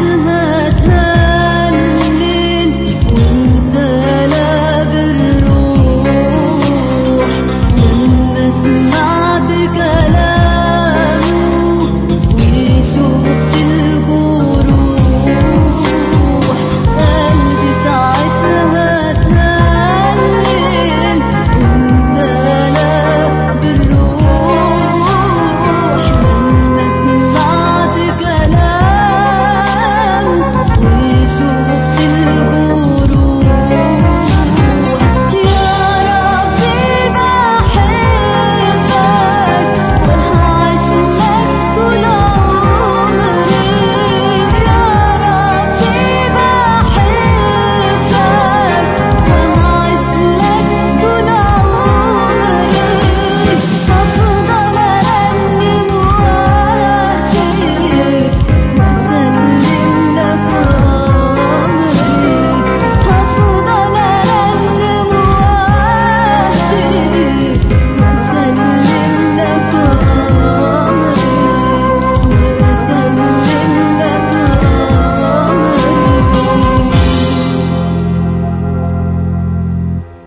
the